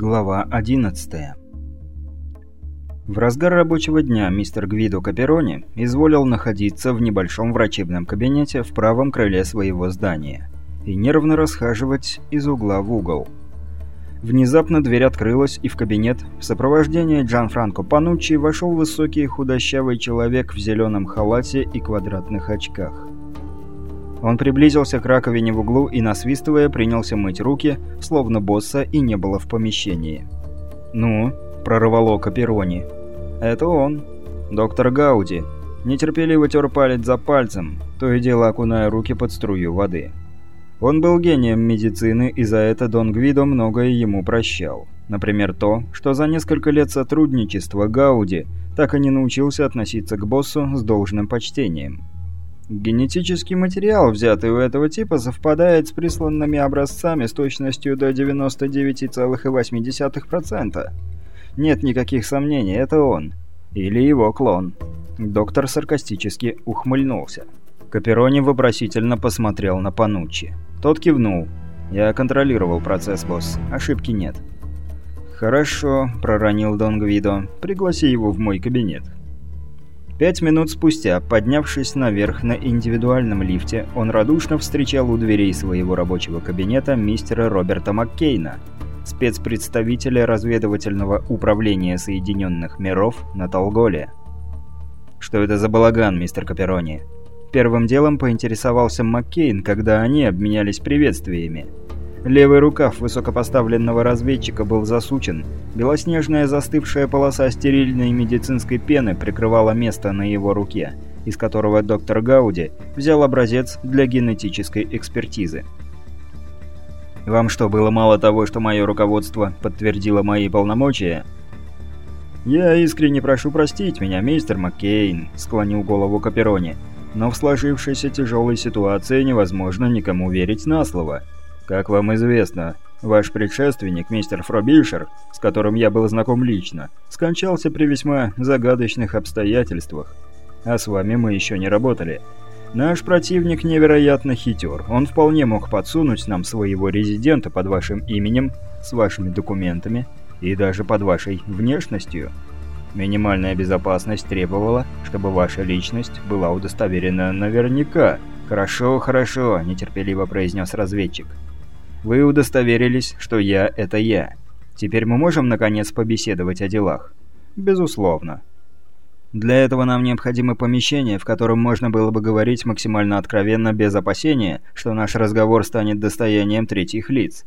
Глава 11 В разгар рабочего дня мистер Гвидо Каперони изволил находиться в небольшом врачебном кабинете в правом крыле своего здания и нервно расхаживать из угла в угол. Внезапно дверь открылась, и в кабинет в сопровождении Джанфранко Пануччи вошел высокий худощавый человек в зеленом халате и квадратных очках. Он приблизился к раковине в углу и, насвистывая, принялся мыть руки, словно босса и не было в помещении. «Ну?» – прорвало Каперони. «Это он. Доктор Гауди. Нетерпеливо тер палец за пальцем, то и дело окуная руки под струю воды. Он был гением медицины, и за это Дон Гвидо многое ему прощал. Например, то, что за несколько лет сотрудничества Гауди так и не научился относиться к боссу с должным почтением. Генетический материал, взятый у этого типа, совпадает с присланными образцами с точностью до 99,8%. Нет никаких сомнений, это он. Или его клон. Доктор саркастически ухмыльнулся. Каперони вопросительно посмотрел на Пануччи. Тот кивнул. «Я контролировал процесс, босс. Ошибки нет». «Хорошо», — проронил Дон Гвидо. «Пригласи его в мой кабинет». Пять минут спустя, поднявшись наверх на индивидуальном лифте, он радушно встречал у дверей своего рабочего кабинета мистера Роберта Маккейна, спецпредставителя разведывательного управления Соединенных Миров на Толголе. «Что это за балаган, мистер Каперони?» Первым делом поинтересовался Маккейн, когда они обменялись приветствиями. Левый рукав высокопоставленного разведчика был засучен. Белоснежная застывшая полоса стерильной медицинской пены прикрывала место на его руке, из которого доктор Гауди взял образец для генетической экспертизы. «Вам что, было мало того, что мое руководство подтвердило мои полномочия?» «Я искренне прошу простить меня, мистер Маккейн», — склонил голову Каперони. «Но в сложившейся тяжелой ситуации невозможно никому верить на слово». Как вам известно, ваш предшественник, мистер Фробишер, с которым я был знаком лично, скончался при весьма загадочных обстоятельствах. А с вами мы еще не работали. Наш противник невероятно хитер. Он вполне мог подсунуть нам своего резидента под вашим именем, с вашими документами и даже под вашей внешностью. Минимальная безопасность требовала, чтобы ваша личность была удостоверена наверняка. «Хорошо, хорошо», – нетерпеливо произнес разведчик. Вы удостоверились, что я – это я. Теперь мы можем, наконец, побеседовать о делах? Безусловно. Для этого нам необходимо помещение, в котором можно было бы говорить максимально откровенно, без опасения, что наш разговор станет достоянием третьих лиц.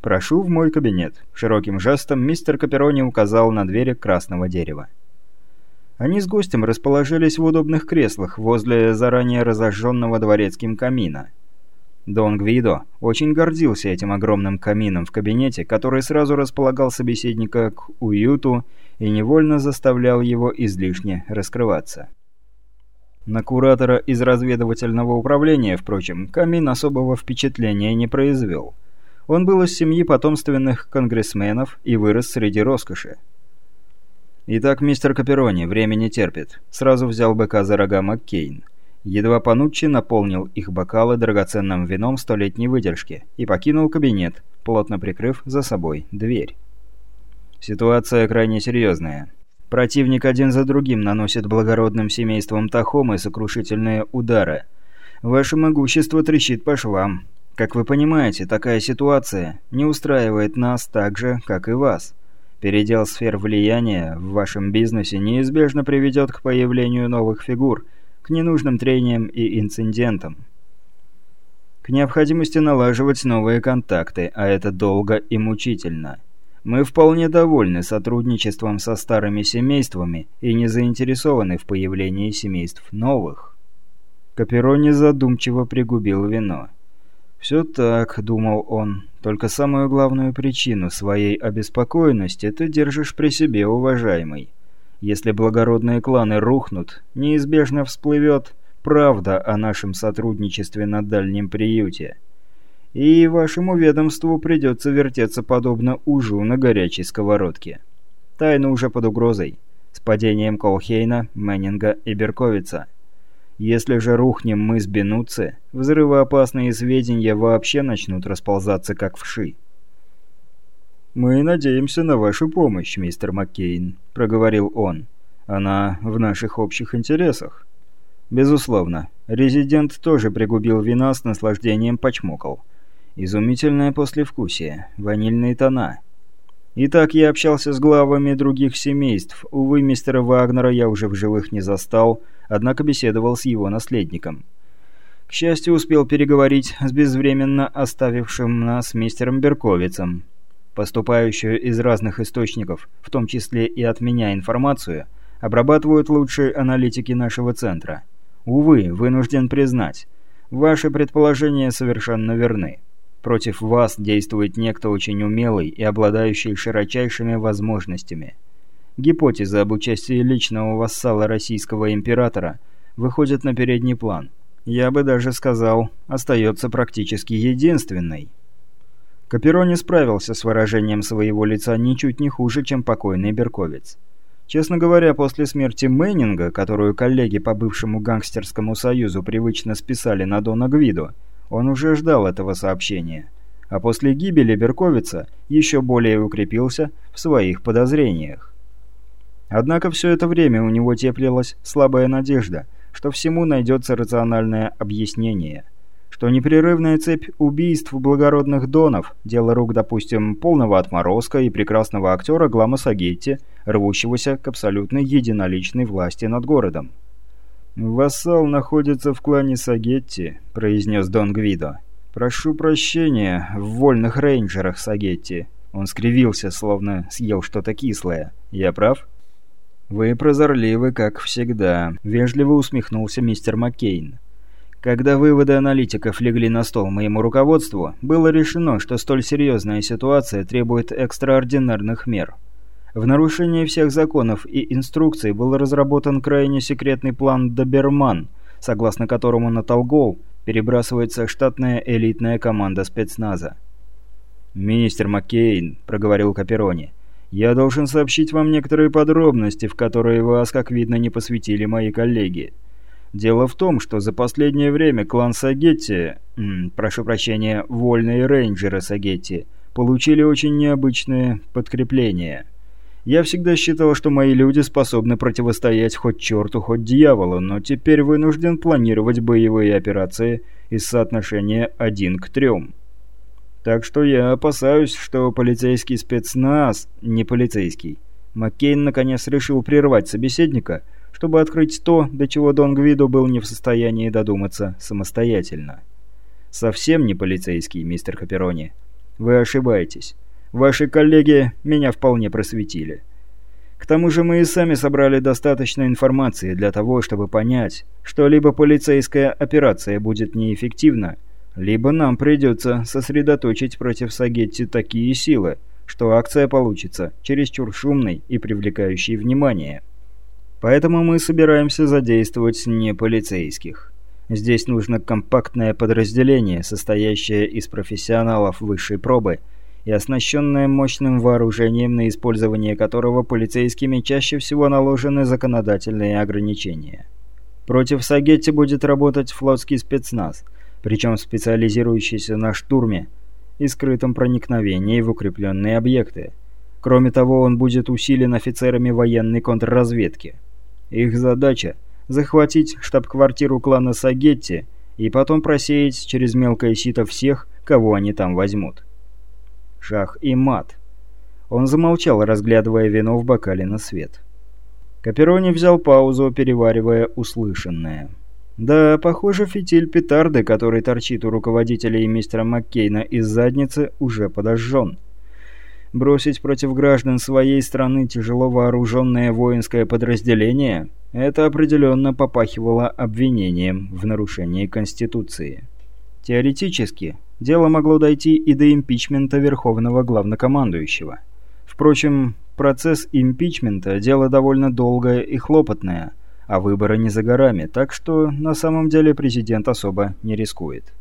«Прошу в мой кабинет». Широким жестом мистер Каперони указал на двери красного дерева. Они с гостем расположились в удобных креслах возле заранее разожженного дворецким камина. Дон Гвидо очень гордился этим огромным камином в кабинете, который сразу располагал собеседника к уюту и невольно заставлял его излишне раскрываться. На куратора из разведывательного управления, впрочем, камин особого впечатления не произвел. Он был из семьи потомственных конгрессменов и вырос среди роскоши. «Итак, мистер Каперони, время не терпит», — сразу взял быка за рога Маккейн. Едва Пануччи наполнил их бокалы драгоценным вином столетней выдержки и покинул кабинет, плотно прикрыв за собой дверь. Ситуация крайне серьезная. Противник один за другим наносит благородным семействам Тахомы сокрушительные удары. Ваше могущество трещит по швам. Как вы понимаете, такая ситуация не устраивает нас так же, как и вас. Передел сфер влияния в вашем бизнесе неизбежно приведет к появлению новых фигур – к ненужным трениям и инцидентам. К необходимости налаживать новые контакты, а это долго и мучительно. Мы вполне довольны сотрудничеством со старыми семействами и не заинтересованы в появлении семейств новых. Каперони задумчиво пригубил вино. «Все так», — думал он, — «только самую главную причину своей обеспокоенности ты держишь при себе, уважаемый. Если благородные кланы рухнут, неизбежно всплывет правда о нашем сотрудничестве на дальнем приюте. И вашему ведомству придется вертеться подобно ужу на горячей сковородке. Тайна уже под угрозой. С падением Колхейна, Меннинга и Берковица. Если же рухнем мы с Бенуци, взрывоопасные сведения вообще начнут расползаться как вши. «Мы надеемся на вашу помощь, мистер Маккейн», — проговорил он. «Она в наших общих интересах». Безусловно. Резидент тоже пригубил вина с наслаждением почмокал. Изумительное послевкусие, ванильные тона. Итак, я общался с главами других семейств. Увы, мистера Вагнера я уже в живых не застал, однако беседовал с его наследником. К счастью, успел переговорить с безвременно оставившим нас мистером Берковицем. Поступающую из разных источников, в том числе и от меня информацию, обрабатывают лучшие аналитики нашего центра. Увы, вынужден признать, ваши предположения совершенно верны. Против вас действует некто очень умелый и обладающий широчайшими возможностями. Гипотеза об участии личного вассала российского императора выходит на передний план. Я бы даже сказал, остается практически единственной. Каперони справился с выражением своего лица ничуть не хуже, чем покойный Берковец. Честно говоря, после смерти Мэннинга, которую коллеги по бывшему гангстерскому союзу привычно списали на Дона Гвидо, он уже ждал этого сообщения. А после гибели Берковица еще более укрепился в своих подозрениях. Однако все это время у него теплилась слабая надежда, что всему найдется рациональное объяснение. Что непрерывная цепь убийств благородных донов, дело рук, допустим, полного отморозка и прекрасного актера Глама Сагетти, рвущегося к абсолютной единоличной власти над городом. «Вассал находится в клане Сагетти», — произнес Дон Гвидо. «Прошу прощения, в вольных рейнджерах Сагетти». Он скривился, словно съел что-то кислое. «Я прав?» «Вы прозорливы, как всегда», — вежливо усмехнулся мистер Маккейн. Когда выводы аналитиков легли на стол моему руководству, было решено, что столь серьезная ситуация требует экстраординарных мер. В нарушение всех законов и инструкций был разработан крайне секретный план «Доберман», согласно которому на Толгол перебрасывается штатная элитная команда спецназа. «Министр Маккейн», — проговорил Каперони, — «я должен сообщить вам некоторые подробности, в которые вас, как видно, не посвятили мои коллеги. Дело в том, что за последнее время клан Сагетти, м, прошу прощения, вольные рейнджеры Сагетти, получили очень необычные подкрепления». Я всегда считал, что мои люди способны противостоять хоть черту, хоть дьяволу, но теперь вынужден планировать боевые операции из соотношения один к трем. Так что я опасаюсь, что полицейский спецназ... не полицейский. Маккейн наконец решил прервать собеседника, чтобы открыть то, до чего Дон Гвидо был не в состоянии додуматься самостоятельно. «Совсем не полицейский, мистер Каперони. Вы ошибаетесь. Ваши коллеги меня вполне просветили. К тому же мы и сами собрали достаточно информации для того, чтобы понять, что либо полицейская операция будет неэффективна, либо нам придется сосредоточить против Сагетти такие силы, что акция получится чересчур шумной и привлекающей внимание. Поэтому мы собираемся задействовать не полицейских. Здесь нужно компактное подразделение, состоящее из профессионалов высшей пробы – и оснащенная мощным вооружением, на использование которого полицейскими чаще всего наложены законодательные ограничения. Против Сагетти будет работать флотский спецназ, причем специализирующийся на штурме и скрытом проникновении в укрепленные объекты. Кроме того, он будет усилен офицерами военной контрразведки. Их задача – захватить штаб-квартиру клана Сагетти и потом просеять через мелкое сито всех, кого они там возьмут шах и мат. Он замолчал, разглядывая вино в бокале на свет. Каперони взял паузу, переваривая услышанное. Да, похоже, фитиль петарды, который торчит у руководителя и мистера Маккейна из задницы, уже подожжен. Бросить против граждан своей страны тяжело вооруженное воинское подразделение – это определенно попахивало обвинением в нарушении Конституции. Теоретически, дело могло дойти и до импичмента Верховного Главнокомандующего. Впрочем, процесс импичмента – дело довольно долгое и хлопотное, а выборы не за горами, так что на самом деле президент особо не рискует.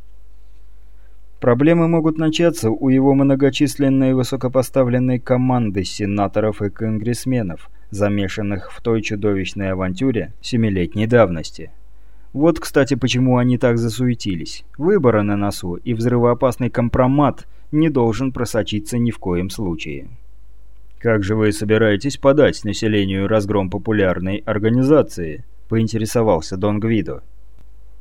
Проблемы могут начаться у его многочисленной высокопоставленной команды сенаторов и конгрессменов, замешанных в той чудовищной авантюре семилетней давности – вот, кстати, почему они так засуетились. Выборы на носу и взрывоопасный компромат не должен просочиться ни в коем случае. «Как же вы собираетесь подать населению разгром популярной организации?» – поинтересовался Дон Гвидо.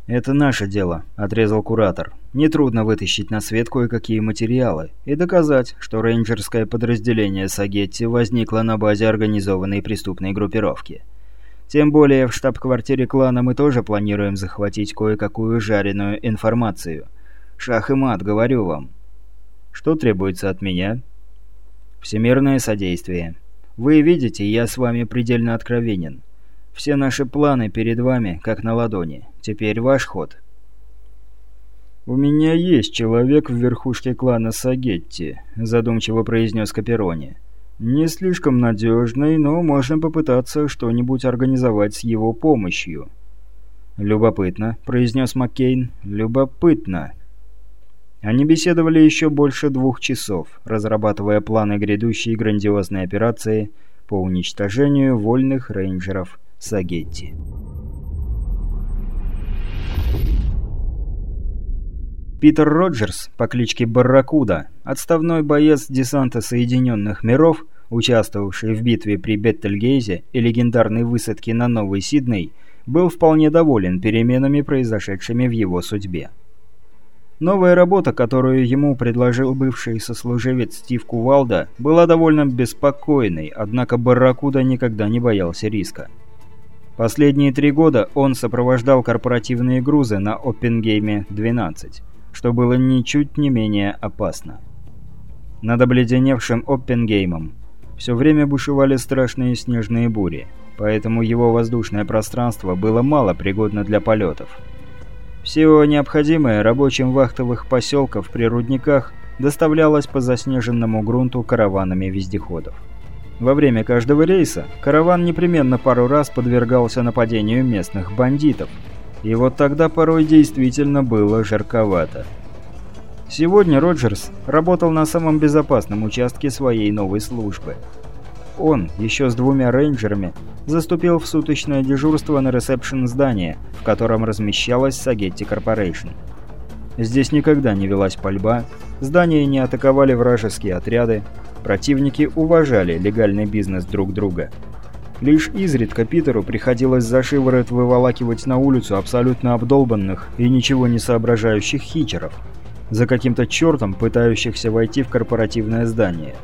«Это наше дело», – отрезал куратор. «Нетрудно вытащить на свет кое-какие материалы и доказать, что рейнджерское подразделение Сагетти возникло на базе организованной преступной группировки. Тем более в штаб-квартире клана мы тоже планируем захватить кое-какую жареную информацию. Шах и мат, говорю вам. Что требуется от меня?» «Всемирное содействие. Вы видите, я с вами предельно откровенен». Все наши планы перед вами, как на ладони. Теперь ваш ход». «У меня есть человек в верхушке клана Сагетти», – задумчиво произнес Каперони. «Не слишком надежный, но можно попытаться что-нибудь организовать с его помощью». «Любопытно», – произнес Маккейн. «Любопытно». Они беседовали еще больше двух часов, разрабатывая планы грядущей грандиозной операции по уничтожению вольных рейнджеров Сагетти. Питер Роджерс по кличке Барракуда, отставной боец десанта Соединенных Миров, участвовавший в битве при Беттельгейзе и легендарной высадке на Новый Сидней, был вполне доволен переменами, произошедшими в его судьбе. Новая работа, которую ему предложил бывший сослуживец Стив Кувалда, была довольно беспокойной, однако Барракуда никогда не боялся риска. Последние три года он сопровождал корпоративные грузы на Оппенгейме-12, что было ничуть не менее опасно. Над обледеневшим Оппенгеймом все время бушевали страшные снежные бури, поэтому его воздушное пространство было мало пригодно для полетов. Все необходимое рабочим вахтовых поселков при рудниках доставлялось по заснеженному грунту караванами вездеходов. Во время каждого рейса караван непременно пару раз подвергался нападению местных бандитов. И вот тогда порой действительно было жарковато. Сегодня Роджерс работал на самом безопасном участке своей новой службы. Он, еще с двумя рейнджерами, заступил в суточное дежурство на ресепшн здания, в котором размещалась Сагетти Корпорейшн. Здесь никогда не велась пальба, здание не атаковали вражеские отряды, Противники уважали легальный бизнес друг друга. Лишь изредка Питеру приходилось за шиворот выволакивать на улицу абсолютно обдолбанных и ничего не соображающих хичеров, за каким-то чертом пытающихся войти в корпоративное здание.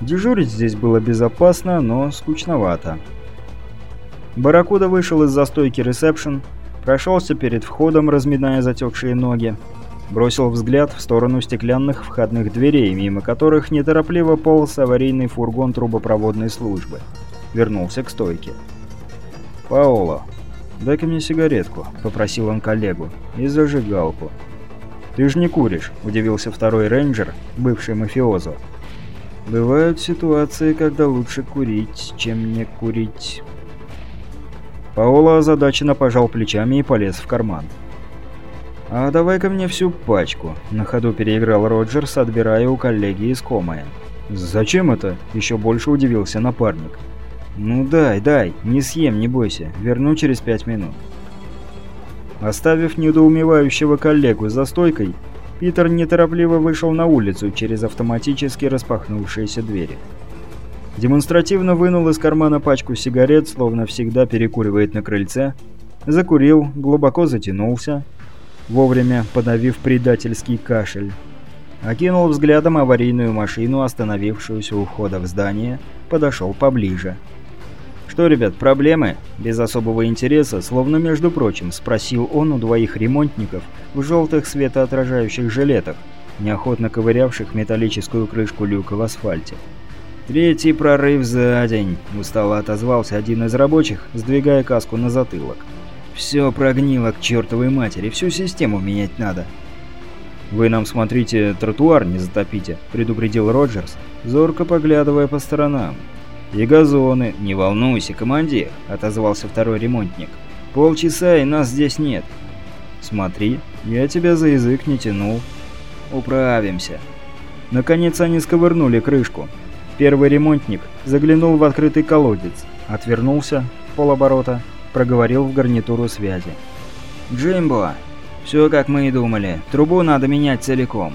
Дежурить здесь было безопасно, но скучновато. Барракуда вышел из застойки ресепшн, прошелся перед входом, разминая затекшие ноги, Бросил взгляд в сторону стеклянных входных дверей, мимо которых неторопливо полз аварийный фургон трубопроводной службы. Вернулся к стойке. «Паоло, дай-ка мне сигаретку», — попросил он коллегу, — «и зажигалку». «Ты же не куришь», — удивился второй рейнджер, бывший мафиозо. «Бывают ситуации, когда лучше курить, чем не курить». Паоло озадаченно пожал плечами и полез в карман. «А давай-ка мне всю пачку», — на ходу переиграл Роджерс, отбирая у коллеги искомое. «Зачем это?» — еще больше удивился напарник. «Ну дай, дай, не съем, не бойся, верну через пять минут». Оставив недоумевающего коллегу за стойкой, Питер неторопливо вышел на улицу через автоматически распахнувшиеся двери. Демонстративно вынул из кармана пачку сигарет, словно всегда перекуривает на крыльце, закурил, глубоко затянулся, вовремя подавив предательский кашель. Окинул взглядом аварийную машину, остановившуюся у входа в здание, подошел поближе. «Что, ребят, проблемы?» Без особого интереса, словно между прочим, спросил он у двоих ремонтников в желтых светоотражающих жилетах, неохотно ковырявших металлическую крышку люка в асфальте. «Третий прорыв за день», – устало отозвался один из рабочих, сдвигая каску на затылок. Все прогнило к чертовой матери, всю систему менять надо. «Вы нам, смотрите, тротуар не затопите», — предупредил Роджерс, зорко поглядывая по сторонам. «И газоны, не волнуйся, командир», — отозвался второй ремонтник. «Полчаса, и нас здесь нет». «Смотри, я тебя за язык не тянул». «Управимся». Наконец они сковырнули крышку. Первый ремонтник заглянул в открытый колодец, отвернулся полоборота проговорил в гарнитуру связи. «Джимбо, все как мы и думали. Трубу надо менять целиком».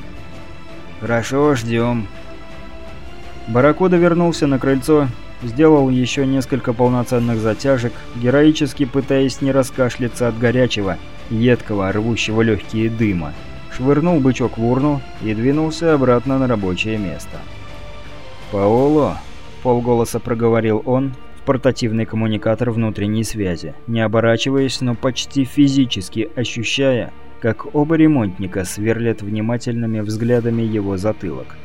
«Хорошо, ждем». Барракуда вернулся на крыльцо, сделал еще несколько полноценных затяжек, героически пытаясь не раскашляться от горячего, едкого, рвущего легкие дыма, швырнул бычок в урну и двинулся обратно на рабочее место. «Паоло», — полголоса проговорил он портативный коммуникатор внутренней связи, не оборачиваясь, но почти физически ощущая, как оба ремонтника сверлят внимательными взглядами его затылок.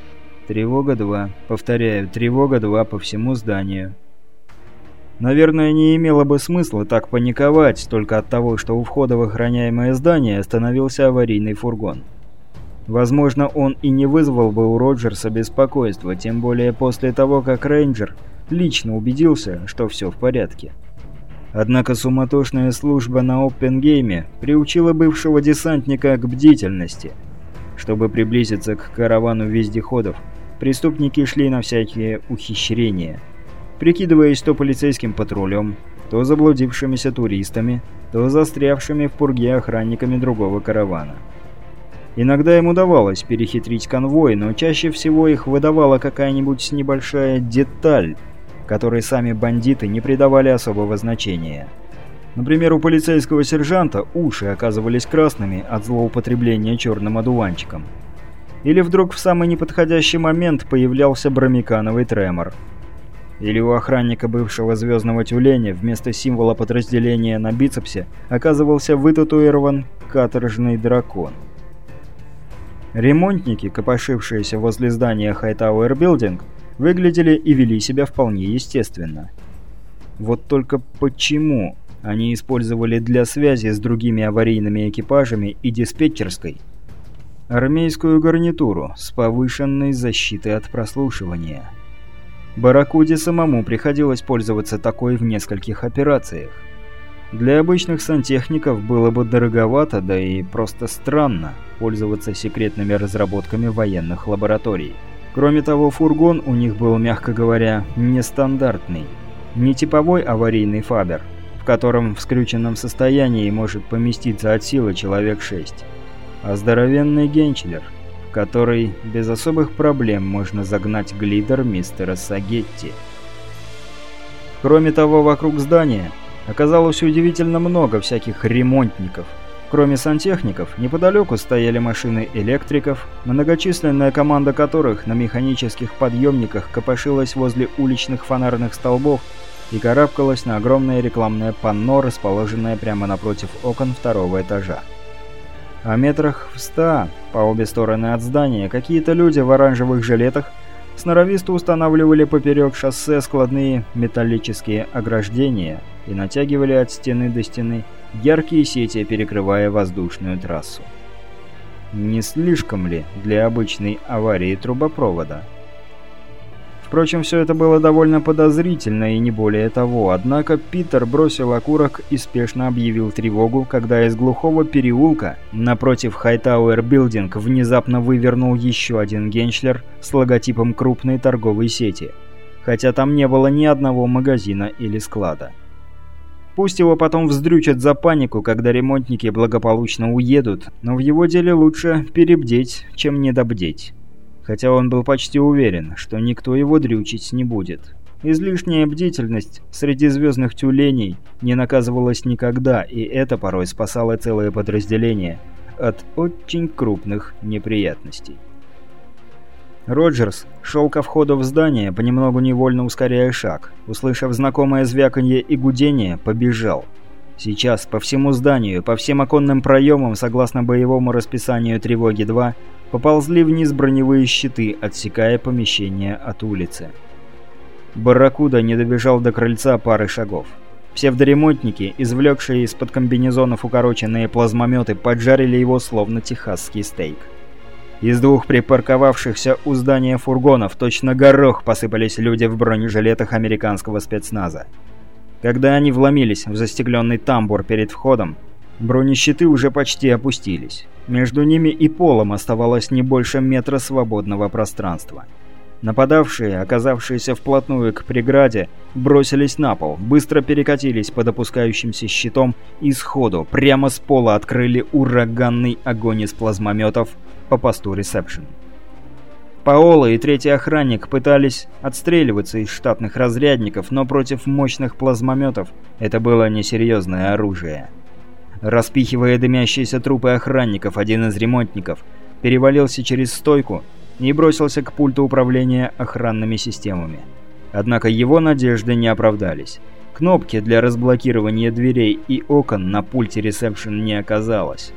Тревога 2. Повторяю, тревога 2 по всему зданию. Наверное, не имело бы смысла так паниковать только от того, что у входа в охраняемое здание остановился аварийный фургон. Возможно, он и не вызвал бы у Роджерса беспокойства, тем более после того, как рейнджер лично убедился, что все в порядке. Однако суматошная служба на Оппенгейме приучила бывшего десантника к бдительности. Чтобы приблизиться к каравану вездеходов, преступники шли на всякие ухищрения, прикидываясь то полицейским патрулем, то заблудившимися туристами, то застрявшими в пурге охранниками другого каравана. Иногда им удавалось перехитрить конвой, но чаще всего их выдавала какая-нибудь небольшая деталь, которой сами бандиты не придавали особого значения. Например, у полицейского сержанта уши оказывались красными от злоупотребления черным одуванчиком. Или вдруг в самый неподходящий момент появлялся бромикановый тремор. Или у охранника бывшего звездного тюленя вместо символа подразделения на бицепсе оказывался вытатуирован каторжный дракон. Ремонтники, копошившиеся возле здания Хайтауэр Билдинг, выглядели и вели себя вполне естественно. Вот только почему они использовали для связи с другими аварийными экипажами и диспетчерской армейскую гарнитуру с повышенной защитой от прослушивания. Баракуде самому приходилось пользоваться такой в нескольких операциях. Для обычных сантехников было бы дороговато, да и просто странно пользоваться секретными разработками военных лабораторий. Кроме того, фургон у них был, мягко говоря, нестандартный. Не типовой аварийный фабер, в котором в скрюченном состоянии может поместиться от силы человек 6, а здоровенный генчлер, в который без особых проблем можно загнать глидер мистера Сагетти. Кроме того, вокруг здания оказалось удивительно много всяких ремонтников. Кроме сантехников, неподалеку стояли машины электриков, многочисленная команда которых на механических подъемниках копошилась возле уличных фонарных столбов и карабкалась на огромное рекламное панно, расположенное прямо напротив окон второго этажа. А метрах в ста по обе стороны от здания какие-то люди в оранжевых жилетах сноровисто устанавливали поперек шоссе складные металлические ограждения и натягивали от стены до стены яркие сети, перекрывая воздушную трассу. Не слишком ли для обычной аварии трубопровода? Впрочем, все это было довольно подозрительно и не более того, однако Питер бросил окурок и спешно объявил тревогу, когда из глухого переулка напротив Хайтауэр Билдинг внезапно вывернул еще один генчлер с логотипом крупной торговой сети, хотя там не было ни одного магазина или склада. Пусть его потом вздрючат за панику, когда ремонтники благополучно уедут, но в его деле лучше перебдеть, чем недобдеть хотя он был почти уверен, что никто его дрючить не будет. Излишняя бдительность среди звездных тюленей не наказывалась никогда, и это порой спасало целое подразделение от очень крупных неприятностей. Роджерс шел ко входу в здание, понемногу невольно ускоряя шаг. Услышав знакомое звяканье и гудение, побежал. Сейчас по всему зданию, по всем оконным проемам, согласно боевому расписанию тревоги 2, поползли вниз броневые щиты, отсекая помещение от улицы. Барракуда не добежал до крыльца пары шагов. Псевдоремонтники, извлекшие из-под комбинезонов укороченные плазмометы, поджарили его словно техасский стейк. Из двух припарковавшихся у здания фургонов точно горох посыпались люди в бронежилетах американского спецназа. Когда они вломились в застекленный тамбур перед входом, бронещиты уже почти опустились. Между ними и полом оставалось не больше метра свободного пространства. Нападавшие, оказавшиеся вплотную к преграде, бросились на пол, быстро перекатились под опускающимся щитом и сходу, прямо с пола открыли ураганный огонь из плазмометов по посту ресепшн. Паоло и третий охранник пытались отстреливаться из штатных разрядников, но против мощных плазмометов это было несерьезное оружие. Распихивая дымящиеся трупы охранников, один из ремонтников перевалился через стойку и бросился к пульту управления охранными системами. Однако его надежды не оправдались. Кнопки для разблокирования дверей и окон на пульте ресепшн не оказалось.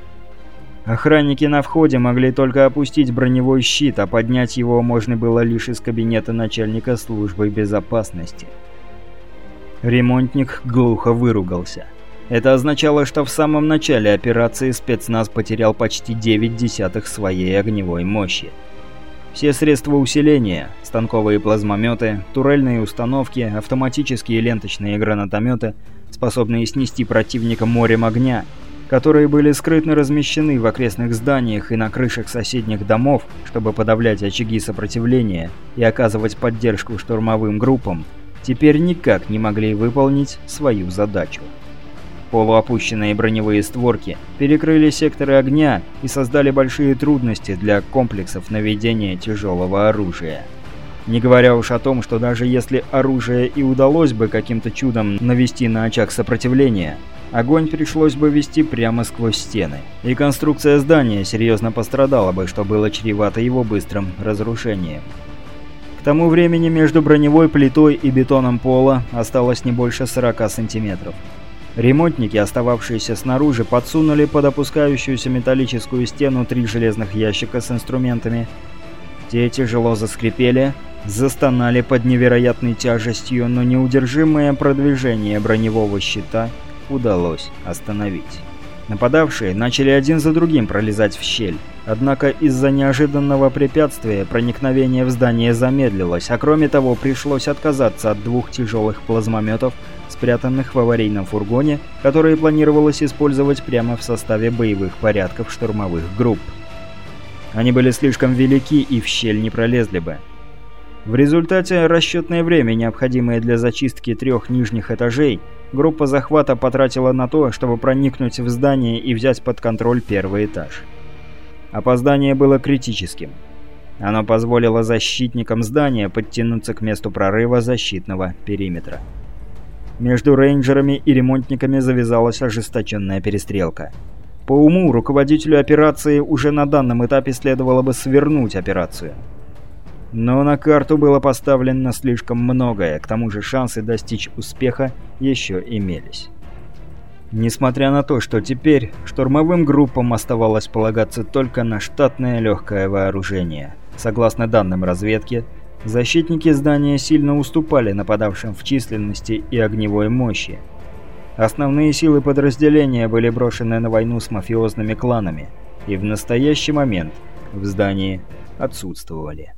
Охранники на входе могли только опустить броневой щит, а поднять его можно было лишь из кабинета начальника службы безопасности. Ремонтник глухо выругался. Это означало, что в самом начале операции спецназ потерял почти 9 десятых своей огневой мощи. Все средства усиления – станковые плазмометы, турельные установки, автоматические ленточные гранатометы, способные снести противника морем огня – которые были скрытно размещены в окрестных зданиях и на крышах соседних домов, чтобы подавлять очаги сопротивления и оказывать поддержку штурмовым группам, теперь никак не могли выполнить свою задачу. Полуопущенные броневые створки перекрыли секторы огня и создали большие трудности для комплексов наведения тяжелого оружия. Не говоря уж о том, что даже если оружие и удалось бы каким-то чудом навести на очаг сопротивления, огонь пришлось бы вести прямо сквозь стены, и конструкция здания серьезно пострадала бы, что было чревато его быстрым разрушением. К тому времени между броневой плитой и бетоном пола осталось не больше 40 сантиметров. Ремонтники, остававшиеся снаружи, подсунули под опускающуюся металлическую стену три железных ящика с инструментами. Те тяжело заскрипели, застонали под невероятной тяжестью, но неудержимое продвижение броневого щита – удалось остановить. Нападавшие начали один за другим пролезать в щель. Однако из-за неожиданного препятствия проникновение в здание замедлилось, а кроме того пришлось отказаться от двух тяжелых плазмометов, спрятанных в аварийном фургоне, которые планировалось использовать прямо в составе боевых порядков штурмовых групп. Они были слишком велики и в щель не пролезли бы. В результате расчетное время, необходимое для зачистки трех нижних этажей, группа захвата потратила на то, чтобы проникнуть в здание и взять под контроль первый этаж. Опоздание было критическим. Оно позволило защитникам здания подтянуться к месту прорыва защитного периметра. Между рейнджерами и ремонтниками завязалась ожесточенная перестрелка. По уму, руководителю операции уже на данном этапе следовало бы свернуть операцию – но на карту было поставлено слишком многое, к тому же шансы достичь успеха еще имелись. Несмотря на то, что теперь штурмовым группам оставалось полагаться только на штатное легкое вооружение. Согласно данным разведки, защитники здания сильно уступали нападавшим в численности и огневой мощи. Основные силы подразделения были брошены на войну с мафиозными кланами, и в настоящий момент в здании отсутствовали.